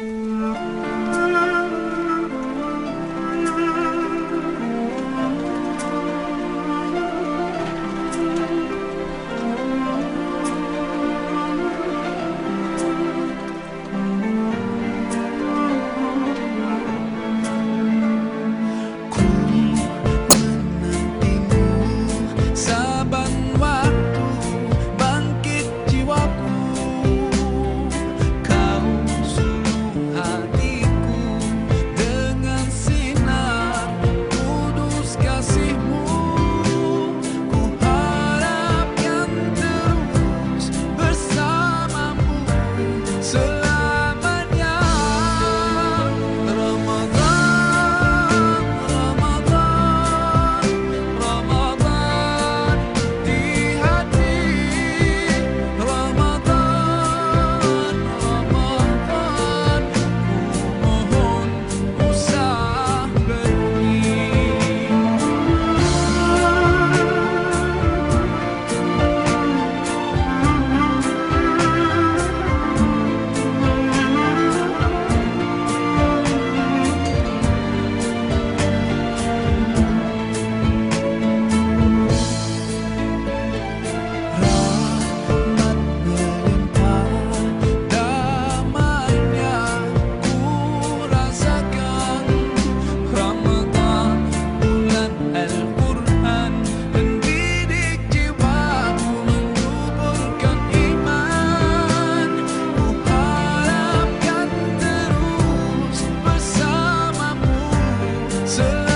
you sun.